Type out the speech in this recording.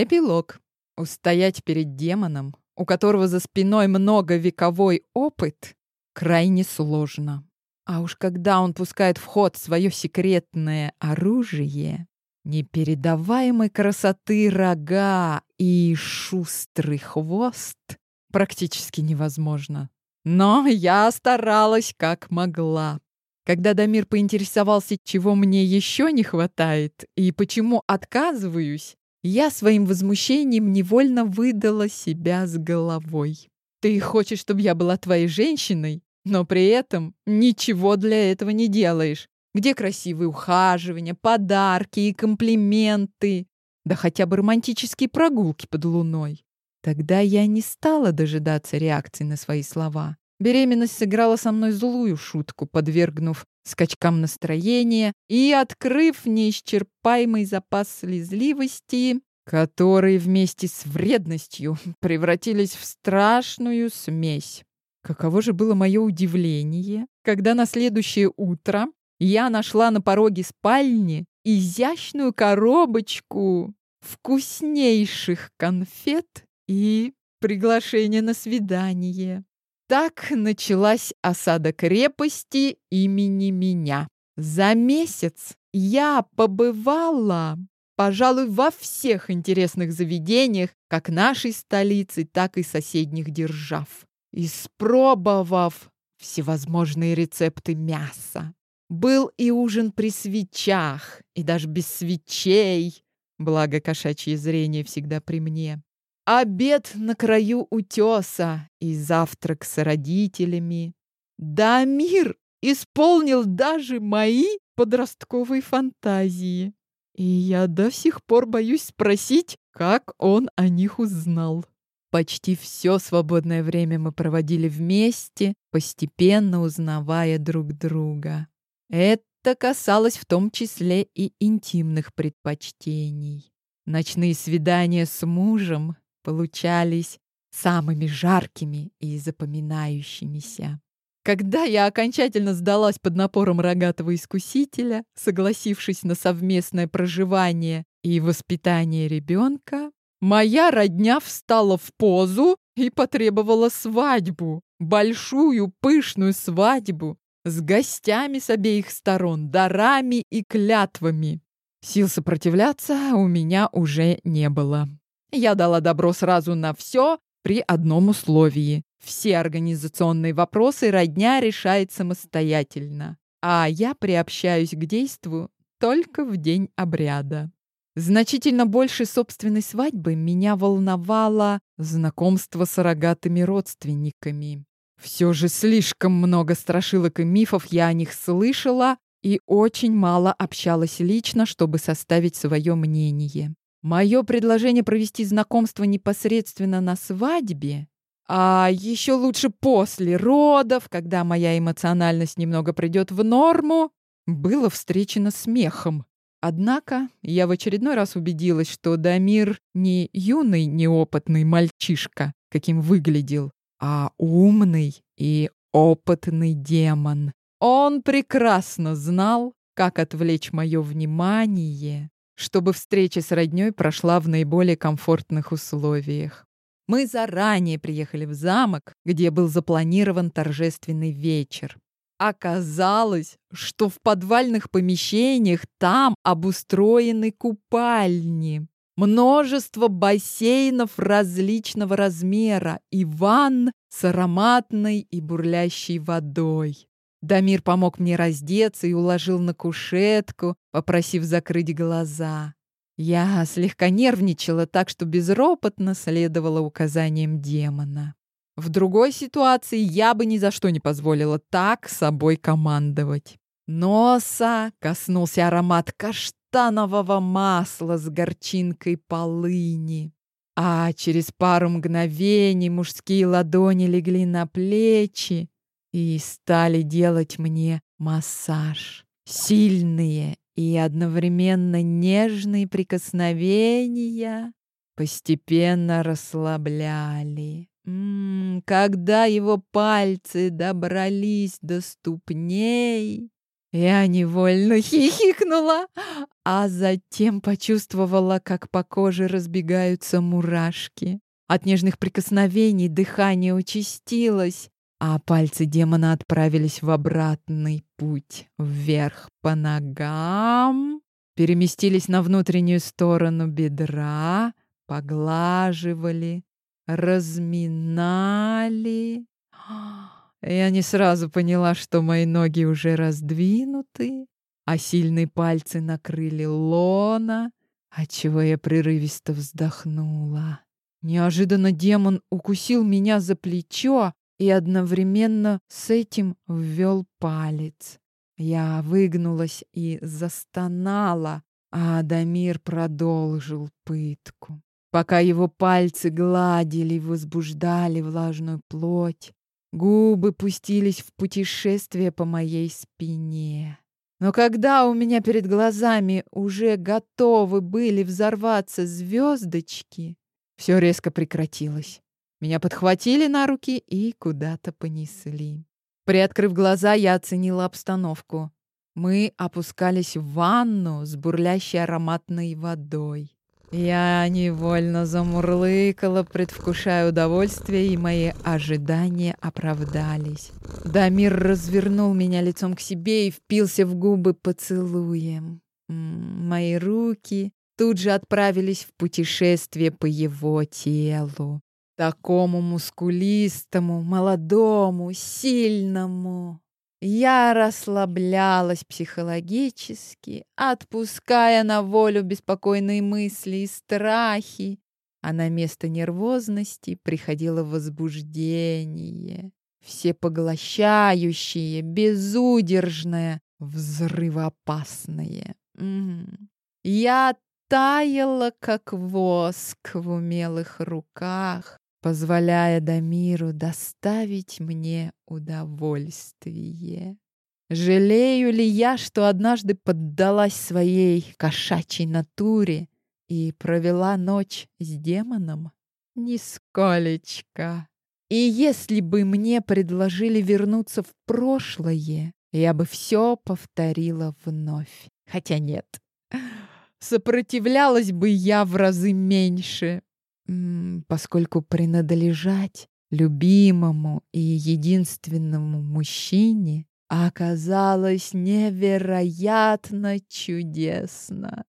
Эпилог. Устоять перед демоном, у которого за спиной многовековой опыт, крайне сложно. А уж когда он пускает в ход свое секретное оружие, непередаваемой красоты рога и шустрый хвост, практически невозможно. Но я старалась как могла. Когда Дамир поинтересовался, чего мне еще не хватает и почему отказываюсь, я своим возмущением невольно выдала себя с головой. Ты хочешь, чтобы я была твоей женщиной, но при этом ничего для этого не делаешь. Где красивые ухаживания, подарки и комплименты? Да хотя бы романтические прогулки под луной. Тогда я не стала дожидаться реакции на свои слова. Беременность сыграла со мной злую шутку, подвергнув скачкам настроения и открыв неисчерпаемый запас слезливости, которые вместе с вредностью превратились в страшную смесь. Каково же было мое удивление, когда на следующее утро я нашла на пороге спальни изящную коробочку вкуснейших конфет и приглашение на свидание. Так началась осада крепости имени меня. За месяц я побывала, пожалуй, во всех интересных заведениях, как нашей столицы, так и соседних держав. Испробовав всевозможные рецепты мяса. Был и ужин при свечах, и даже без свечей, благо кошачье зрение всегда при мне. Обед на краю утеса и завтрак с родителями. Да, мир исполнил даже мои подростковые фантазии. И я до сих пор боюсь спросить, как он о них узнал. Почти все свободное время мы проводили вместе, постепенно узнавая друг друга. Это касалось в том числе и интимных предпочтений. Ночные свидания с мужем получались самыми жаркими и запоминающимися. Когда я окончательно сдалась под напором рогатого искусителя, согласившись на совместное проживание и воспитание ребенка, моя родня встала в позу и потребовала свадьбу, большую пышную свадьбу с гостями с обеих сторон, дарами и клятвами. Сил сопротивляться у меня уже не было. Я дала добро сразу на все при одном условии. Все организационные вопросы родня решает самостоятельно, а я приобщаюсь к действу только в день обряда. Значительно больше собственной свадьбы меня волновало знакомство с рогатыми родственниками. Все же слишком много страшилок и мифов я о них слышала и очень мало общалась лично, чтобы составить свое мнение. Мое предложение провести знакомство непосредственно на свадьбе, а еще лучше после родов, когда моя эмоциональность немного придет в норму, было встречено смехом. Однако я в очередной раз убедилась, что Дамир не юный, неопытный мальчишка, каким выглядел, а умный и опытный демон. Он прекрасно знал, как отвлечь мое внимание чтобы встреча с роднёй прошла в наиболее комфортных условиях. Мы заранее приехали в замок, где был запланирован торжественный вечер. Оказалось, что в подвальных помещениях там обустроены купальни. Множество бассейнов различного размера и ванн с ароматной и бурлящей водой. Дамир помог мне раздеться и уложил на кушетку, попросив закрыть глаза. Я слегка нервничала, так что безропотно следовала указаниям демона. В другой ситуации я бы ни за что не позволила так собой командовать. Носа коснулся аромат каштанового масла с горчинкой полыни. А через пару мгновений мужские ладони легли на плечи, и стали делать мне массаж. Сильные и одновременно нежные прикосновения постепенно расслабляли. М -м, когда его пальцы добрались до ступней, Я невольно хихикнула, а затем почувствовала, как по коже разбегаются мурашки. От нежных прикосновений дыхание участилось, а пальцы демона отправились в обратный путь, вверх по ногам, переместились на внутреннюю сторону бедра, поглаживали, разминали. Я не сразу поняла, что мои ноги уже раздвинуты, а сильные пальцы накрыли лона, отчего я прерывисто вздохнула. Неожиданно демон укусил меня за плечо и одновременно с этим ввел палец. Я выгнулась и застонала, а Адамир продолжил пытку. Пока его пальцы гладили и возбуждали влажную плоть, губы пустились в путешествие по моей спине. Но когда у меня перед глазами уже готовы были взорваться звездочки, все резко прекратилось. Меня подхватили на руки и куда-то понесли. Приоткрыв глаза, я оценила обстановку. Мы опускались в ванну с бурлящей ароматной водой. Я невольно замурлыкала, предвкушая удовольствие, и мои ожидания оправдались. Дамир развернул меня лицом к себе и впился в губы поцелуем. Мои руки тут же отправились в путешествие по его телу. Такому мускулистому, молодому, сильному. Я расслаблялась психологически, отпуская на волю беспокойные мысли и страхи, а на место нервозности приходило возбуждение, всепоглощающее, безудержное, взрывоопасное. Я таяла, как воск в умелых руках, позволяя Дамиру доставить мне удовольствие. Жалею ли я, что однажды поддалась своей кошачьей натуре и провела ночь с демоном? Нисколечко. И если бы мне предложили вернуться в прошлое, я бы все повторила вновь. Хотя нет, сопротивлялась бы я в разы меньше поскольку принадлежать любимому и единственному мужчине оказалось невероятно чудесно.